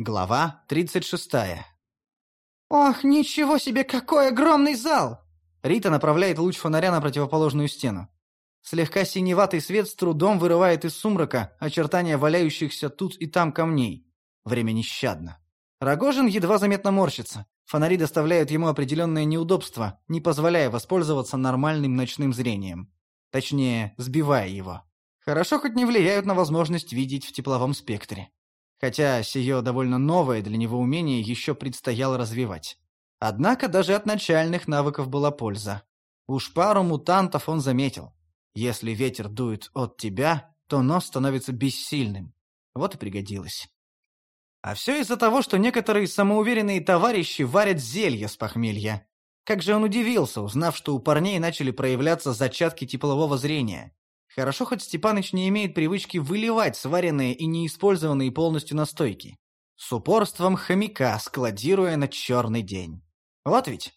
Глава 36. «Ох, ничего себе, какой огромный зал!» Рита направляет луч фонаря на противоположную стену. Слегка синеватый свет с трудом вырывает из сумрака очертания валяющихся тут и там камней. Время нещадно. Рогожин едва заметно морщится. Фонари доставляют ему определенное неудобство, не позволяя воспользоваться нормальным ночным зрением. Точнее, сбивая его. Хорошо хоть не влияют на возможность видеть в тепловом спектре. Хотя сие довольно новое для него умение еще предстояло развивать. Однако даже от начальных навыков была польза. Уж пару мутантов он заметил. Если ветер дует от тебя, то нос становится бессильным. Вот и пригодилось. А все из-за того, что некоторые самоуверенные товарищи варят зелье с похмелья. Как же он удивился, узнав, что у парней начали проявляться зачатки теплового зрения. Хорошо, хоть Степаныч не имеет привычки выливать сваренные и неиспользованные полностью настойки. С упорством хомяка, складируя на черный день. Вот ведь.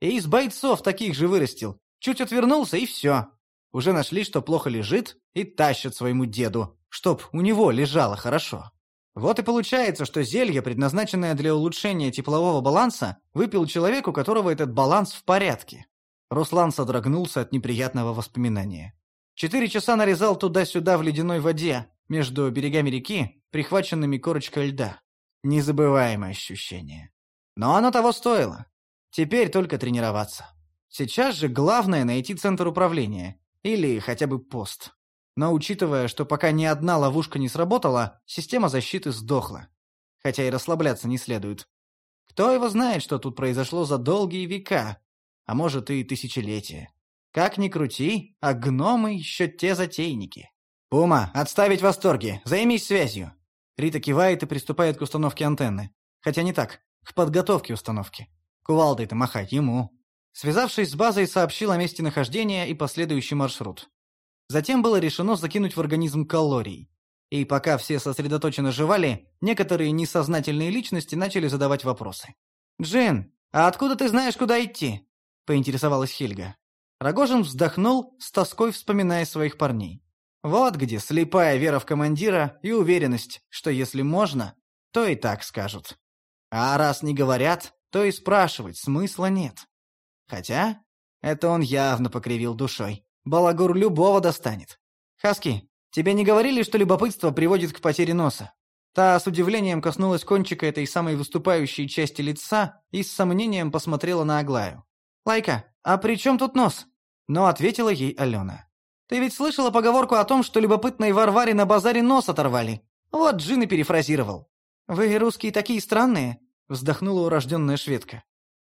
И из бойцов таких же вырастил. Чуть отвернулся, и все. Уже нашли, что плохо лежит, и тащат своему деду, чтоб у него лежало хорошо. Вот и получается, что зелье, предназначенное для улучшения теплового баланса, выпил человек, у которого этот баланс в порядке. Руслан содрогнулся от неприятного воспоминания. Четыре часа нарезал туда-сюда в ледяной воде, между берегами реки, прихваченными корочкой льда. Незабываемое ощущение. Но оно того стоило. Теперь только тренироваться. Сейчас же главное найти центр управления. Или хотя бы пост. Но учитывая, что пока ни одна ловушка не сработала, система защиты сдохла. Хотя и расслабляться не следует. Кто его знает, что тут произошло за долгие века, а может и тысячелетия. Как ни крути, а гномы еще те затейники. «Пума, отставить восторги! Займись связью!» Рита кивает и приступает к установке антенны. Хотя не так, к подготовке установки. Кувалдой-то махать ему. Связавшись с базой, сообщил о месте нахождения и последующий маршрут. Затем было решено закинуть в организм калорий. И пока все сосредоточенно жевали, некоторые несознательные личности начали задавать вопросы. «Джин, а откуда ты знаешь, куда идти?» – поинтересовалась Хельга. Рогожин вздохнул, с тоской вспоминая своих парней. Вот где слепая вера в командира и уверенность, что если можно, то и так скажут. А раз не говорят, то и спрашивать смысла нет. Хотя, это он явно покривил душой. Балагур любого достанет. Хаски, тебе не говорили, что любопытство приводит к потере носа? Та с удивлением коснулась кончика этой самой выступающей части лица и с сомнением посмотрела на Аглаю. «Лайка, а при чем тут нос?» Но ответила ей Алена. «Ты ведь слышала поговорку о том, что любопытной Варваре на базаре нос оторвали? Вот Джин и перефразировал. Вы, русские, такие странные», — вздохнула урожденная шведка.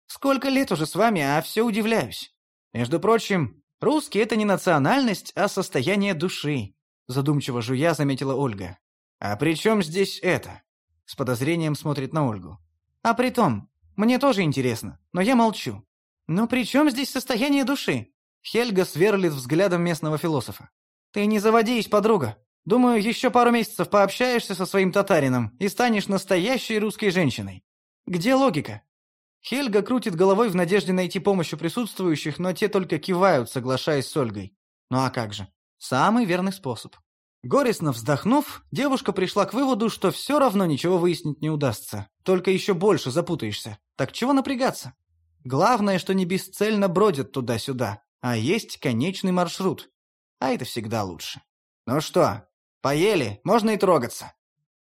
«Сколько лет уже с вами, а все удивляюсь. Между прочим, русский — это не национальность, а состояние души», — задумчиво жуя заметила Ольга. «А при чем здесь это?» С подозрением смотрит на Ольгу. «А при том, мне тоже интересно, но я молчу. Но при чем здесь состояние души? Хельга сверлит взглядом местного философа. «Ты не заводись, подруга. Думаю, еще пару месяцев пообщаешься со своим татарином и станешь настоящей русской женщиной. Где логика?» Хельга крутит головой в надежде найти помощь у присутствующих, но те только кивают, соглашаясь с Ольгой. Ну а как же? Самый верный способ. Горестно вздохнув, девушка пришла к выводу, что все равно ничего выяснить не удастся. Только еще больше запутаешься. Так чего напрягаться? Главное, что не бесцельно бродят туда-сюда а есть конечный маршрут. А это всегда лучше. Ну что, поели, можно и трогаться.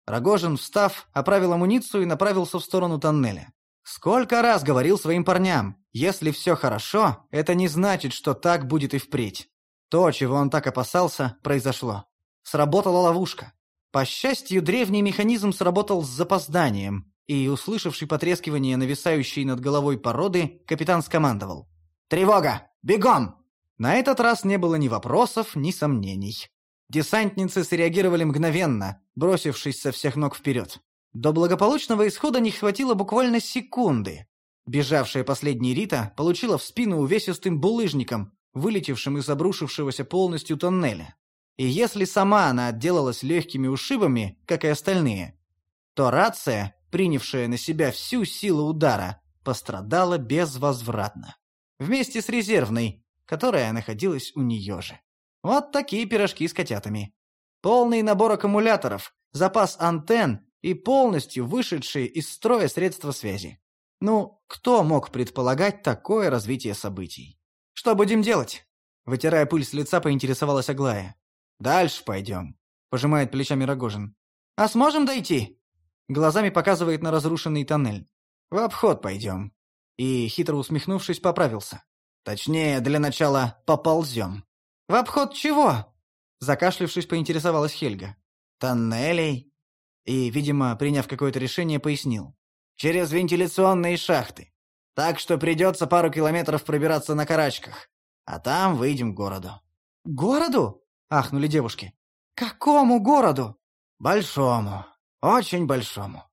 Рогожин, встав, оправил амуницию и направился в сторону тоннеля. Сколько раз говорил своим парням, если все хорошо, это не значит, что так будет и впредь. То, чего он так опасался, произошло. Сработала ловушка. По счастью, древний механизм сработал с запозданием, и, услышавший потрескивание нависающей над головой породы, капитан скомандовал. «Тревога! Бегом!» На этот раз не было ни вопросов, ни сомнений. Десантницы среагировали мгновенно, бросившись со всех ног вперед. До благополучного исхода не хватило буквально секунды. Бежавшая последняя Рита получила в спину увесистым булыжником, вылетевшим из обрушившегося полностью тоннеля. И если сама она отделалась легкими ушибами, как и остальные, то рация, принявшая на себя всю силу удара, пострадала безвозвратно вместе с резервной, которая находилась у нее же. Вот такие пирожки с котятами. Полный набор аккумуляторов, запас антенн и полностью вышедшие из строя средства связи. Ну, кто мог предполагать такое развитие событий? «Что будем делать?» Вытирая пыль с лица, поинтересовалась Аглая. «Дальше пойдем», — пожимает плечами Рогожин. «А сможем дойти?» Глазами показывает на разрушенный тоннель. «В обход пойдем». И, хитро усмехнувшись, поправился. «Точнее, для начала поползем». «В обход чего?» Закашлившись, поинтересовалась Хельга. «Тоннелей?» И, видимо, приняв какое-то решение, пояснил. «Через вентиляционные шахты. Так что придется пару километров пробираться на карачках. А там выйдем к городу». «Городу?» — ахнули девушки. «Какому городу?» «Большому. Очень большому.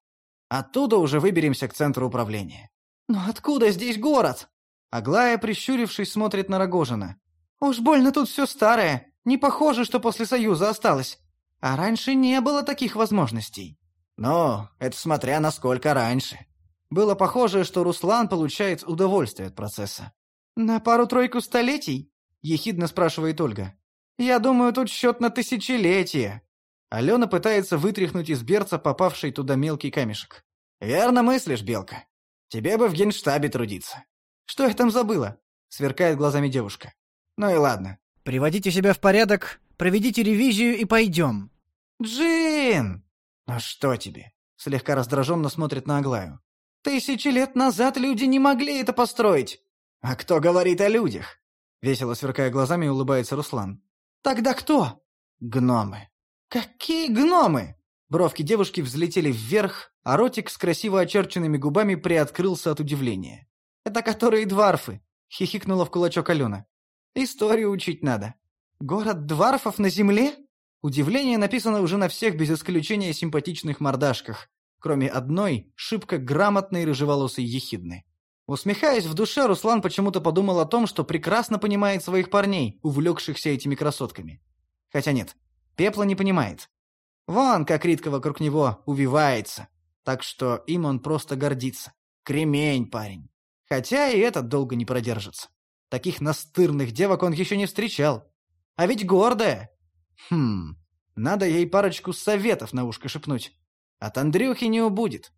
Оттуда уже выберемся к центру управления». «Но откуда здесь город?» Аглая, прищурившись, смотрит на Рогожина. «Уж больно тут все старое. Не похоже, что после Союза осталось. А раньше не было таких возможностей». «Ну, это смотря насколько раньше». Было похоже, что Руслан получает удовольствие от процесса. «На пару-тройку столетий?» — ехидно спрашивает Ольга. «Я думаю, тут счет на тысячелетие». Алена пытается вытряхнуть из берца попавший туда мелкий камешек. «Верно мыслишь, Белка. Тебе бы в генштабе трудиться». «Что я там забыла?» — сверкает глазами девушка. «Ну и ладно. Приводите себя в порядок, проведите ревизию и пойдем». «Джин!» «Ну что тебе?» — слегка раздраженно смотрит на Аглаю. «Тысячи лет назад люди не могли это построить!» «А кто говорит о людях?» Весело сверкая глазами, улыбается Руслан. «Тогда кто?» «Гномы». «Какие гномы?» Бровки девушки взлетели вверх, а ротик с красиво очерченными губами приоткрылся от удивления. «Это которые дварфы», — хихикнула в кулачок Алена. «Историю учить надо. Город дварфов на земле?» Удивление написано уже на всех без исключения симпатичных мордашках, кроме одной, шибко грамотной рыжеволосой ехидны. Усмехаясь в душе, Руслан почему-то подумал о том, что прекрасно понимает своих парней, увлекшихся этими красотками. Хотя нет, Пепла не понимает. Вон, как Ритка вокруг него увивается. Так что им он просто гордится. Кремень, парень. Хотя и этот долго не продержится. Таких настырных девок он еще не встречал. А ведь гордая. Хм, надо ей парочку советов на ушко шепнуть. От Андрюхи не убудет.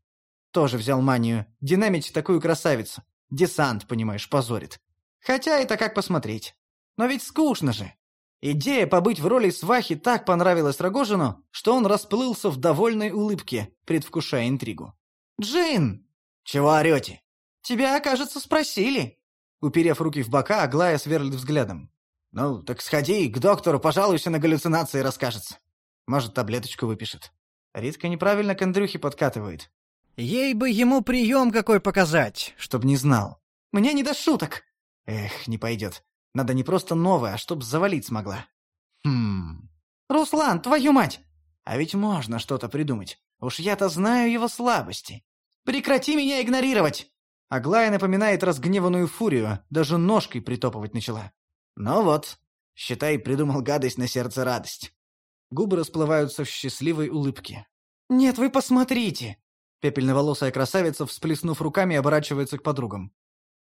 Тоже взял манию. Динамить такую красавицу. Десант, понимаешь, позорит. Хотя это как посмотреть. Но ведь скучно же. Идея побыть в роли свахи так понравилась Рогожину, что он расплылся в довольной улыбке, предвкушая интригу. «Джин!» «Чего орете?» «Тебя, кажется, спросили». Уперев руки в бока, Аглая сверлит взглядом. «Ну, так сходи к доктору, пожалуйся на галлюцинации расскажется. Может, таблеточку выпишет». Ритка неправильно к Андрюхе подкатывает. Ей бы ему прием какой показать, чтоб не знал. Мне не до шуток. Эх, не пойдет. Надо не просто новое, а чтоб завалить смогла. Хм. Руслан, твою мать! А ведь можно что-то придумать. Уж я-то знаю его слабости. Прекрати меня игнорировать! Аглая напоминает разгневанную фурию, даже ножкой притопывать начала. Ну вот, считай, придумал гадость на сердце радость. Губы расплываются в счастливой улыбке. «Нет, вы посмотрите!» Пепельноволосая красавица, всплеснув руками, оборачивается к подругам.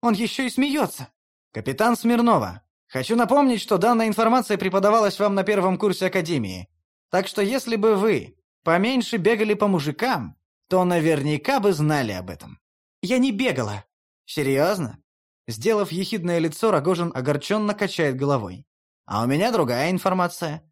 «Он еще и смеется!» «Капитан Смирнова, хочу напомнить, что данная информация преподавалась вам на первом курсе Академии. Так что если бы вы поменьше бегали по мужикам, то наверняка бы знали об этом». «Я не бегала!» «Серьезно?» Сделав ехидное лицо, Рогожин огорченно качает головой. «А у меня другая информация.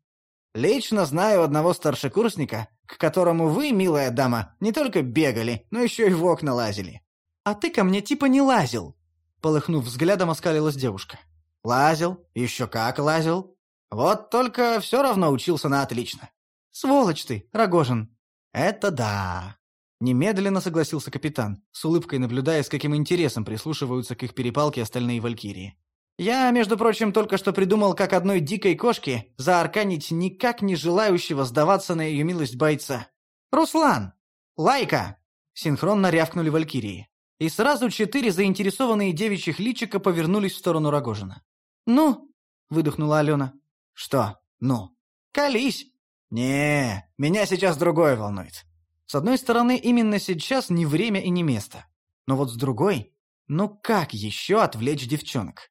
Лично знаю одного старшекурсника, к которому вы, милая дама, не только бегали, но еще и в окна лазили». «А ты ко мне типа не лазил!» Полыхнув взглядом, оскалилась девушка. «Лазил, еще как лазил. Вот только все равно учился на отлично». «Сволочь ты, Рогожин!» «Это да!» Немедленно согласился капитан, с улыбкой наблюдая, с каким интересом прислушиваются к их перепалке остальные валькирии. Я, между прочим, только что придумал, как одной дикой кошке заарканить никак не желающего сдаваться на ее милость бойца. «Руслан! Лайка!» Синхронно рявкнули валькирии. И сразу четыре заинтересованные девичьих личика повернулись в сторону Рогожина. «Ну?» — выдохнула Алена. «Что «ну»?» «Колись!» «Не, меня сейчас другое волнует. С одной стороны, именно сейчас не время и не место. Но вот с другой, ну как еще отвлечь девчонок?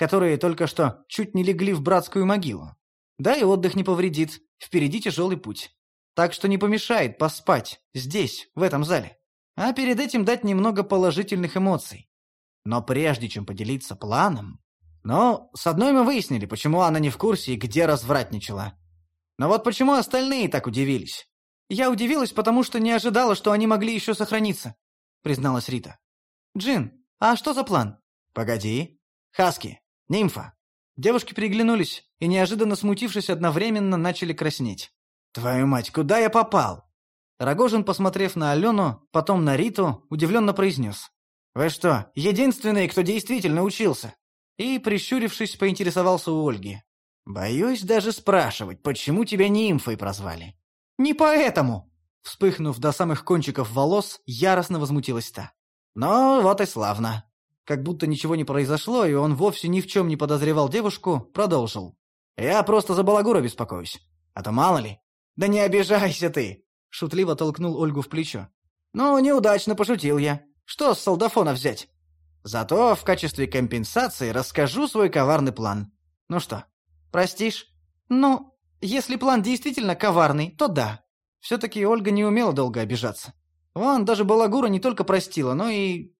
которые только что чуть не легли в братскую могилу. Да и отдых не повредит, впереди тяжелый путь. Так что не помешает поспать здесь, в этом зале. А перед этим дать немного положительных эмоций. Но прежде чем поделиться планом... Ну, с одной мы выяснили, почему она не в курсе и где развратничала. Но вот почему остальные так удивились? Я удивилась, потому что не ожидала, что они могли еще сохраниться, призналась Рита. Джин, а что за план? Погоди. Хаски, нимфа. Девушки переглянулись и, неожиданно смутившись, одновременно начали краснеть. «Твою мать, куда я попал?» Рогожин, посмотрев на Алену, потом на Риту, удивленно произнес. «Вы что, единственные, кто действительно учился?» И, прищурившись, поинтересовался у Ольги. «Боюсь даже спрашивать, почему тебя нимфой прозвали?» «Не поэтому!» Вспыхнув до самых кончиков волос, яростно возмутилась та. «Ну, вот и славно». Как будто ничего не произошло, и он вовсе ни в чем не подозревал девушку, продолжил. «Я просто за балагура беспокоюсь. А то мало ли». «Да не обижайся ты!» Шутливо толкнул Ольгу в плечо. «Ну, неудачно пошутил я. Что с солдафона взять? Зато в качестве компенсации расскажу свой коварный план. Ну что, простишь? Ну, если план действительно коварный, то да. Все-таки Ольга не умела долго обижаться. Вон, даже Балагура не только простила, но и